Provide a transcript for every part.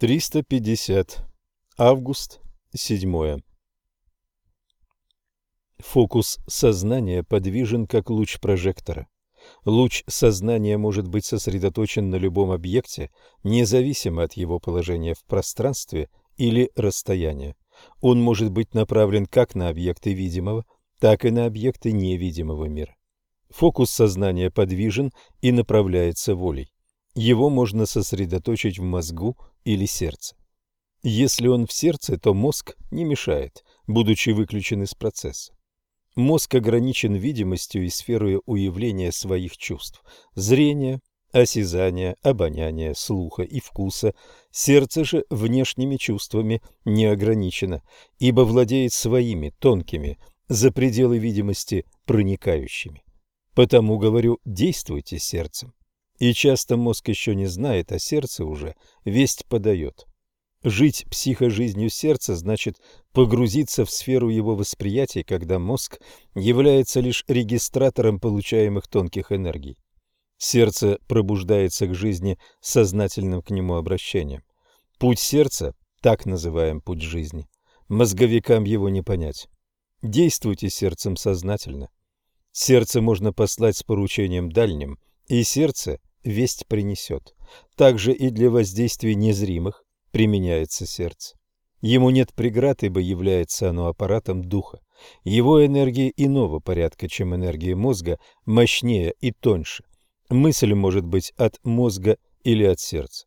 350. Август 7. Фокус сознания подвижен, как луч прожектора. Луч сознания может быть сосредоточен на любом объекте, независимо от его положения в пространстве или расстояния. Он может быть направлен как на объекты видимого, так и на объекты невидимого мира. Фокус сознания подвижен и направляется волей. Его можно сосредоточить в мозгу или сердце. Если он в сердце, то мозг не мешает, будучи выключен из процесса. Мозг ограничен видимостью и сферой уявления своих чувств – зрения, осязания, обоняния, слуха и вкуса. Сердце же внешними чувствами не ограничено, ибо владеет своими тонкими, за пределы видимости проникающими. Потому говорю, действуйте сердцем. И часто мозг еще не знает, а сердце уже весть подает. Жить психожизнью сердца значит погрузиться в сферу его восприятия, когда мозг является лишь регистратором получаемых тонких энергий. Сердце пробуждается к жизни сознательным к нему обращением. Путь сердца, так называем путь жизни, мозговикам его не понять. Действуйте сердцем сознательно. Сердце можно послать с поручением дальним, и сердце весть принесет. Также и для воздействий незримых применяется сердце. Ему нет преград, ибо является оно аппаратом духа. Его энергия иного порядка, чем энергия мозга, мощнее и тоньше. Мысль может быть от мозга или от сердца.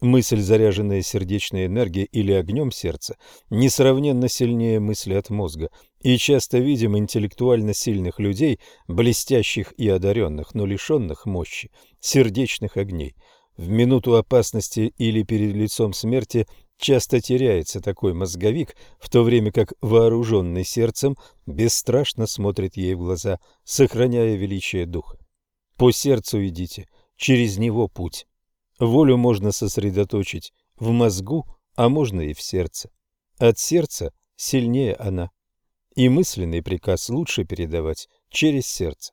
Мысль, заряженная сердечной энергией или огнем сердца, несравненно сильнее мысли от мозга, и часто видим интеллектуально сильных людей, блестящих и одаренных, но лишенных мощи, сердечных огней. В минуту опасности или перед лицом смерти часто теряется такой мозговик, в то время как вооруженный сердцем бесстрашно смотрит ей в глаза, сохраняя величие духа. По сердцу идите, через него путь. Волю можно сосредоточить в мозгу, а можно и в сердце. От сердца сильнее она. И мысленный приказ лучше передавать через сердце.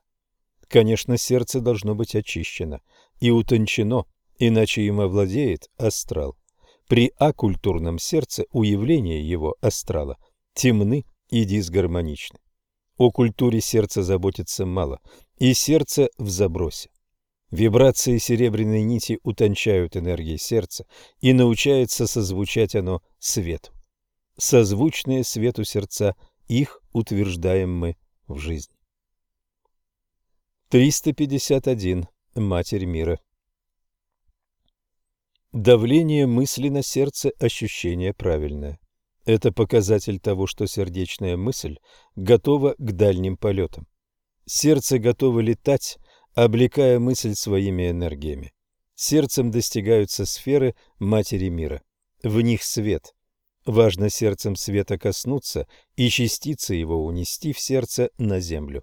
Конечно, сердце должно быть очищено и утончено, иначе им овладеет астрал. При акультурном сердце уявления его астрала темны и дисгармоничны. О культуре сердца заботится мало, и сердце в забросе. Вибрации серебряной нити утончают энергии сердца, и научается созвучать оно свету. Созвучные свету сердца, их утверждаем мы в жизни. 351. Матерь мира. Давление мысли на сердце – ощущение правильное. Это показатель того, что сердечная мысль готова к дальним полетам. Сердце готово летать – облекая мысль своими энергиями. Сердцем достигаются сферы Матери мира. В них свет. Важно сердцем света коснуться и частицы его унести в сердце на землю.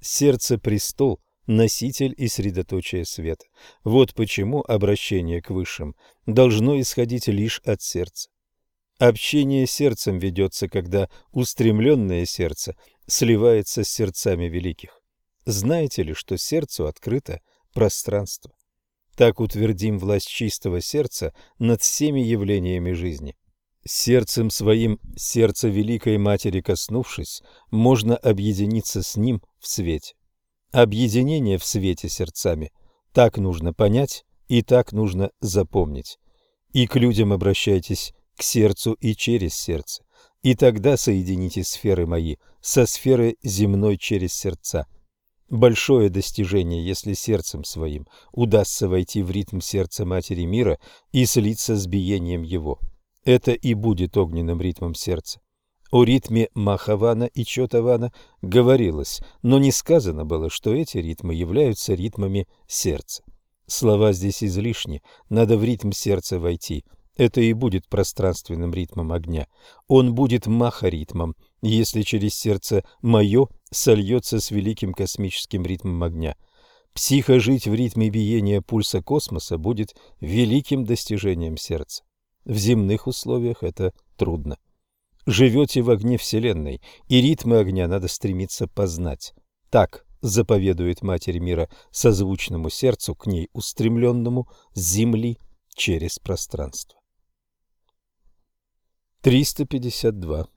Сердце – престол, носитель и средоточие света. Вот почему обращение к высшим должно исходить лишь от сердца. Общение сердцем ведется, когда устремленное сердце сливается с сердцами великих. Знаете ли, что сердцу открыто пространство? Так утвердим власть чистого сердца над всеми явлениями жизни. Сердцем своим, сердце Великой Матери коснувшись, можно объединиться с Ним в свете. Объединение в свете сердцами так нужно понять и так нужно запомнить. И к людям обращайтесь к сердцу и через сердце, и тогда соедините сферы мои со сферой земной через сердца – Большое достижение, если сердцем своим удастся войти в ритм сердца Матери Мира и слиться с биением его. Это и будет огненным ритмом сердца. О ритме Махавана и Чотавана говорилось, но не сказано было, что эти ритмы являются ритмами сердца. Слова здесь излишни, надо в ритм сердца войти. Это и будет пространственным ритмом огня. Он будет маха-ритмом, если через сердце мое сольется с великим космическим ритмом огня. Психо жить в ритме биения пульса космоса будет великим достижением сердца. В земных условиях это трудно. Живете в огне Вселенной, и ритмы огня надо стремиться познать. Так заповедует Матерь Мира созвучному сердцу, к ней устремленному с земли через пространство. 352.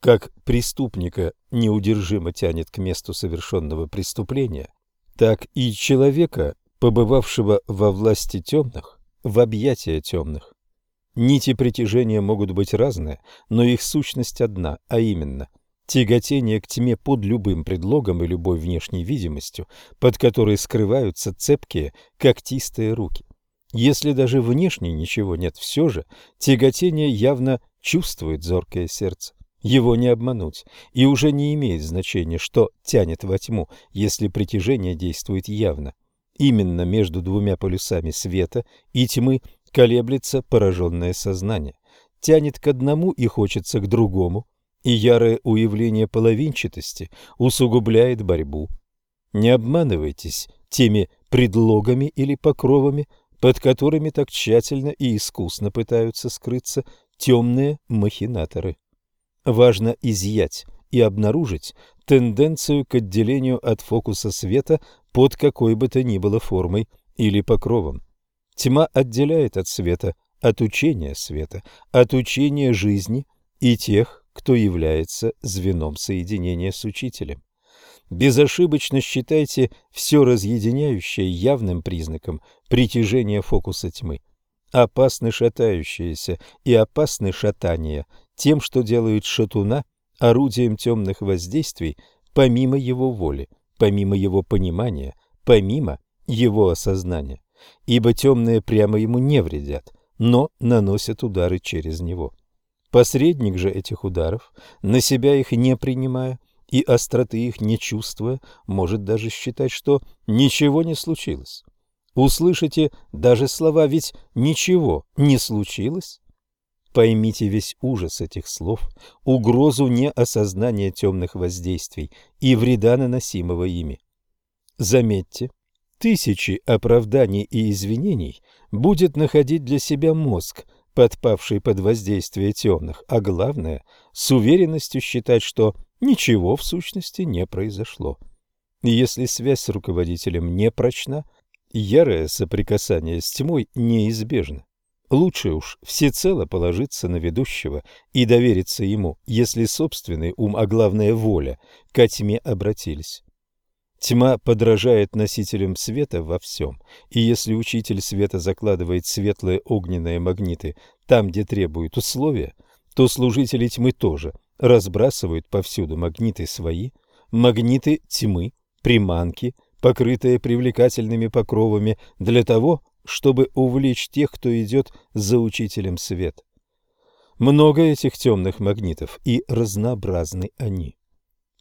Как преступника неудержимо тянет к месту совершенного преступления, так и человека, побывавшего во власти темных, в объятия темных. Нити притяжения могут быть разные, но их сущность одна, а именно тяготение к тьме под любым предлогом и любой внешней видимостью, под которой скрываются цепкие, когтистые руки. Если даже внешне ничего нет, все же тяготение явно чувствует зоркое сердце. Его не обмануть, и уже не имеет значения, что тянет во тьму, если притяжение действует явно. Именно между двумя полюсами света и тьмы колеблется пораженное сознание. Тянет к одному и хочется к другому, и ярое уявление половинчатости усугубляет борьбу. Не обманывайтесь теми предлогами или покровами, под которыми так тщательно и искусно пытаются скрыться темные махинаторы. Важно изъять и обнаружить тенденцию к отделению от фокуса света под какой бы то ни было формой или покровом. Тьма отделяет от света, от учения света, от учения жизни и тех, кто является звеном соединения с учителем. Безошибочно считайте все разъединяющее явным признаком притяжения фокуса тьмы. Опасны шатающиеся и опасны шатания тем, что делают шатуна орудием темных воздействий помимо его воли, помимо его понимания, помимо его осознания. Ибо темные прямо ему не вредят, но наносят удары через него. Посредник же этих ударов, на себя их не принимая, и остроты их не чувствуя, может даже считать, что ничего не случилось. Услышите даже слова «ведь ничего не случилось». Поймите весь ужас этих слов, угрозу неосознания темных воздействий и вреда, наносимого ими. Заметьте, тысячи оправданий и извинений будет находить для себя мозг, подпавший под воздействие темных, а главное, с уверенностью считать, что ничего в сущности не произошло. Если связь с руководителем не прочна, ярое соприкасание с тьмой неизбежно. Лучше уж всецело положиться на ведущего и довериться ему, если собственный ум, а главное воля, ко тьме обратились. Тьма подражает носителям света во всем, и если учитель света закладывает светлые огненные магниты там, где требуют условия, то служители тьмы тоже разбрасывают повсюду магниты свои, магниты тьмы, приманки, покрытые привлекательными покровами, для того, чтобы увлечь тех, кто идет за учителем света. Много этих темных магнитов, и разнообразны они.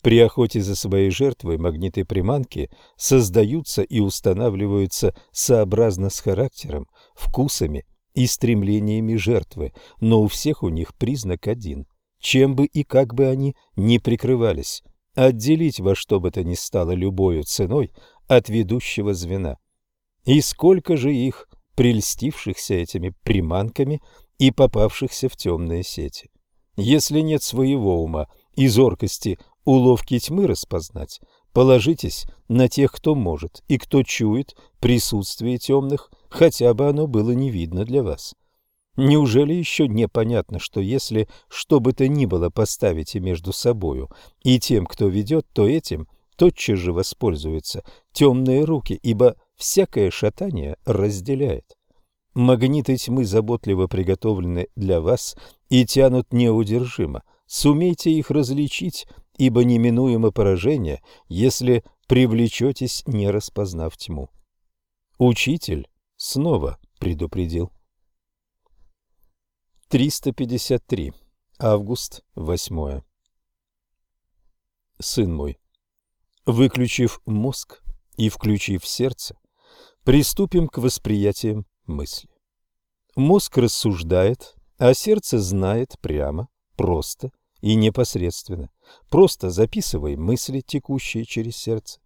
При охоте за своей жертвой магниты-приманки создаются и устанавливаются сообразно с характером, вкусами и стремлениями жертвы, но у всех у них признак один. Чем бы и как бы они ни прикрывались, отделить во что бы то ни стало любою ценой от ведущего звена. И сколько же их, прельстившихся этими приманками и попавшихся в темные сети. Если нет своего ума и зоркости уловки тьмы распознать, положитесь на тех, кто может и кто чует присутствие темных, хотя бы оно было не видно для вас. Неужели еще непонятно, что если что бы то ни было поставите между собою и тем, кто ведет, то этим тотчас же воспользуются темные руки, ибо всякое шатание разделяет. Магниты тьмы заботливо приготовлены для вас и тянут неудержимо. Сумейте их различить, ибо неминуемо поражение, если привлечетесь, не распознав тьму. Учитель снова предупредил. 353. Август 8. Сын мой, выключив мозг и включив сердце, приступим к восприятиям мысли. Мозг рассуждает, а сердце знает прямо, просто и непосредственно. Просто записывай мысли, текущие через сердце.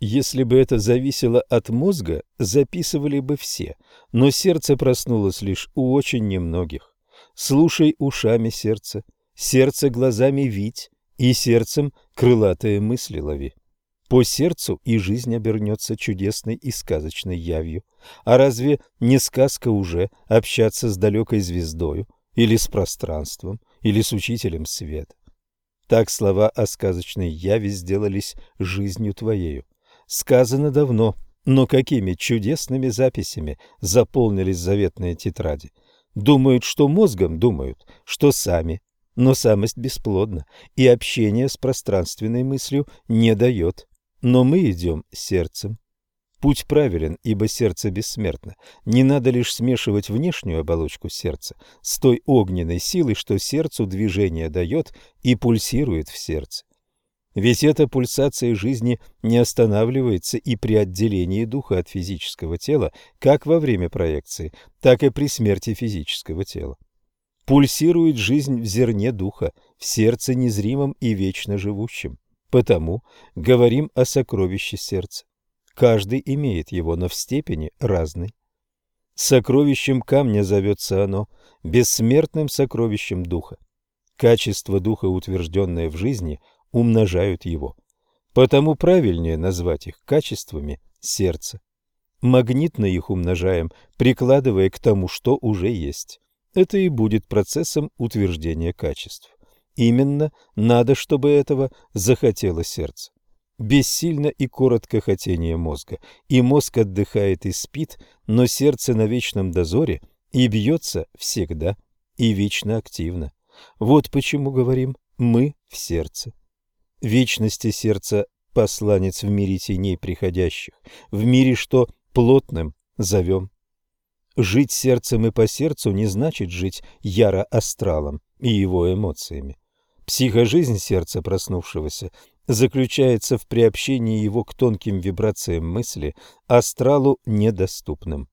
Если бы это зависело от мозга, записывали бы все, но сердце проснулось лишь у очень немногих. Слушай ушами сердце, сердце глазами видь, и сердцем крылатые мысли лови. По сердцу и жизнь обернется чудесной и сказочной явью. А разве не сказка уже общаться с далекой звездою, или с пространством, или с учителем света? Так слова о сказочной яве сделались жизнью твоею. Сказано давно, но какими чудесными записями заполнились заветные тетради. Думают, что мозгом думают, что сами. Но самость бесплодна, и общение с пространственной мыслью не дает. Но мы идем сердцем. Путь правилен, ибо сердце бессмертно. Не надо лишь смешивать внешнюю оболочку сердца с той огненной силой, что сердцу движение дает и пульсирует в сердце. Ведь эта пульсация жизни не останавливается и при отделении духа от физического тела, как во время проекции, так и при смерти физического тела. Пульсирует жизнь в зерне духа, в сердце незримом и вечно живущем. Потому говорим о сокровище сердца. Каждый имеет его, но в степени разной. Сокровищем камня зовется оно, бессмертным сокровищем духа. Качество духа, утвержденное в жизни – умножают его. Потому правильнее назвать их качествами сердца. Магнитно их умножаем, прикладывая к тому, что уже есть. Это и будет процессом утверждения качеств. Именно надо, чтобы этого захотело сердце. Бессильно и коротко хотение мозга, и мозг отдыхает и спит, но сердце на вечном дозоре и бьется всегда и вечно активно. Вот почему говорим «мы в сердце» вечности сердца посланец в мире теней приходящих, в мире, что плотным зовем. Жить сердцем и по сердцу не значит жить яро астралом и его эмоциями. Психожизнь сердца проснувшегося заключается в приобщении его к тонким вибрациям мысли, астралу недоступным.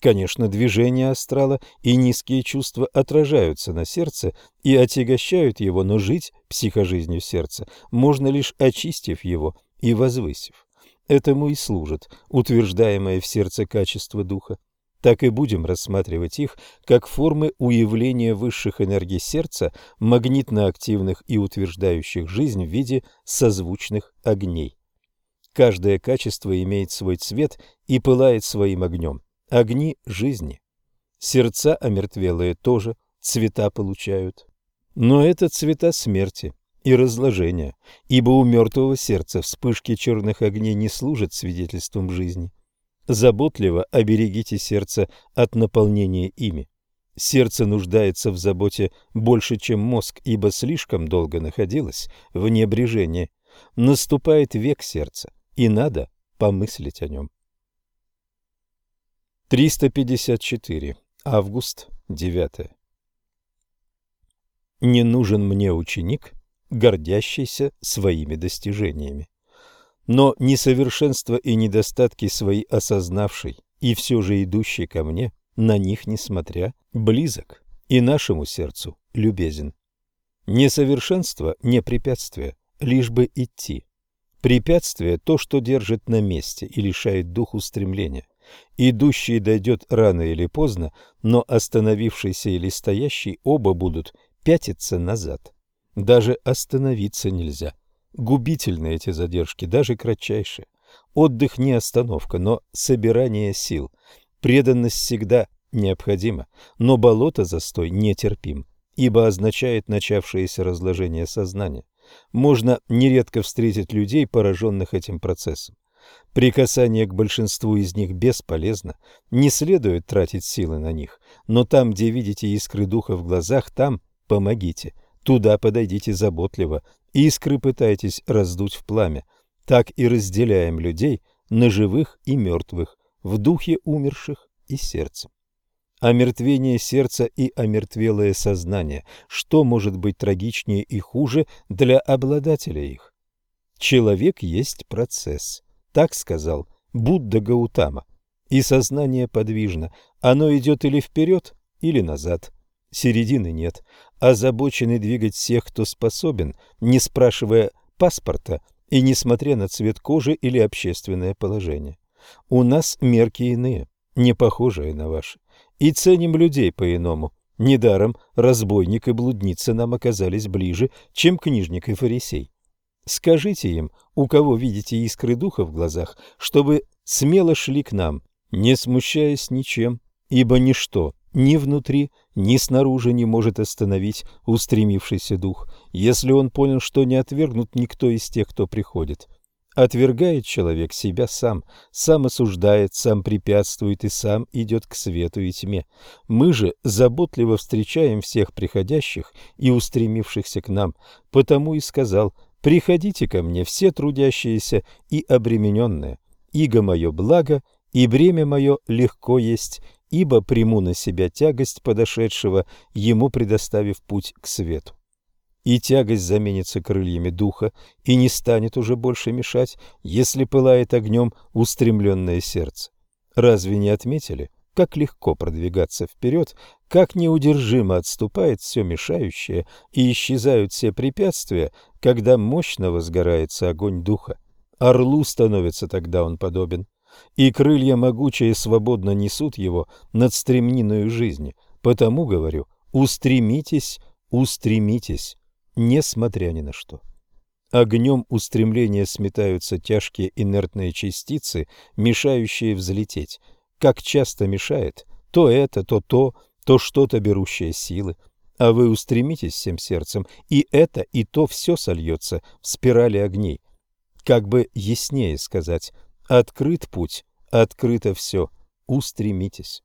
Конечно, движения астрала и низкие чувства отражаются на сердце и отягощают его, но жить психожизнью сердца можно лишь очистив его и возвысив. Этому и служит утверждаемое в сердце качество духа. Так и будем рассматривать их как формы уявления высших энергий сердца, магнитно-активных и утверждающих жизнь в виде созвучных огней. Каждое качество имеет свой цвет и пылает своим огнем огни жизни. Сердца омертвелые тоже цвета получают. Но это цвета смерти и разложения, ибо у мертвого сердца вспышки черных огней не служат свидетельством жизни. Заботливо оберегите сердце от наполнения ими. Сердце нуждается в заботе больше, чем мозг, ибо слишком долго находилось в небрежении. Наступает век сердца, и надо помыслить о нем. 354. Август 9. Не нужен мне ученик, гордящийся своими достижениями. Но несовершенство и недостатки свои осознавший и все же идущий ко мне, на них несмотря, близок и нашему сердцу любезен. Несовершенство не препятствие, лишь бы идти. Препятствие – то, что держит на месте и лишает духу стремления. Идущий дойдет рано или поздно, но остановившийся или стоящий оба будут пятиться назад. Даже остановиться нельзя. Губительны эти задержки, даже кратчайшие. Отдых не остановка, но собирание сил. Преданность всегда необходима, но болото застой нетерпим, ибо означает начавшееся разложение сознания. Можно нередко встретить людей, пораженных этим процессом. Прикасание к большинству из них бесполезно, не следует тратить силы на них, но там, где видите искры духа в глазах, там помогите, туда подойдите заботливо, искры пытайтесь раздуть в пламя. Так и разделяем людей на живых и мертвых, в духе умерших и сердцем. Омертвение сердца и омертвелое сознание. Что может быть трагичнее и хуже для обладателя их? Человек есть процесс. Так сказал Будда Гаутама. И сознание подвижно. Оно идет или вперед, или назад. Середины нет. Озабочены двигать всех, кто способен, не спрашивая паспорта и несмотря на цвет кожи или общественное положение. У нас мерки иные, не похожие на ваши. И ценим людей по-иному. Недаром разбойник и блудница нам оказались ближе, чем книжник и фарисей. Скажите им, у кого видите искры духа в глазах, чтобы смело шли к нам, не смущаясь ничем, ибо ничто ни внутри, ни снаружи не может остановить устремившийся дух, если он понял, что не отвергнут никто из тех, кто приходит. Отвергает человек себя сам, сам осуждает, сам препятствует и сам идет к свету и тьме. Мы же заботливо встречаем всех приходящих и устремившихся к нам, потому и сказал «Приходите ко мне, все трудящиеся и обремененные, иго мое благо, и бремя мое легко есть, ибо приму на себя тягость подошедшего, ему предоставив путь к свету. И тягость заменится крыльями духа и не станет уже больше мешать, если пылает огнем устремленное сердце. Разве не отметили, как легко продвигаться вперед, как неудержимо отступает все мешающее и исчезают все препятствия, когда мощно возгорается огонь духа? Орлу становится тогда он подобен и крылья могучие свободно несут его над стремниною жизни. Потому говорю, устремитесь, устремитесь, несмотря ни на что. Огнем устремления сметаются тяжкие инертные частицы, мешающие взлететь. Как часто мешает то это, то то, то что-то берущее силы. А вы устремитесь всем сердцем, и это, и то все сольется в спирали огней. Как бы яснее сказать, Открыт путь, открыто все. Устремитесь.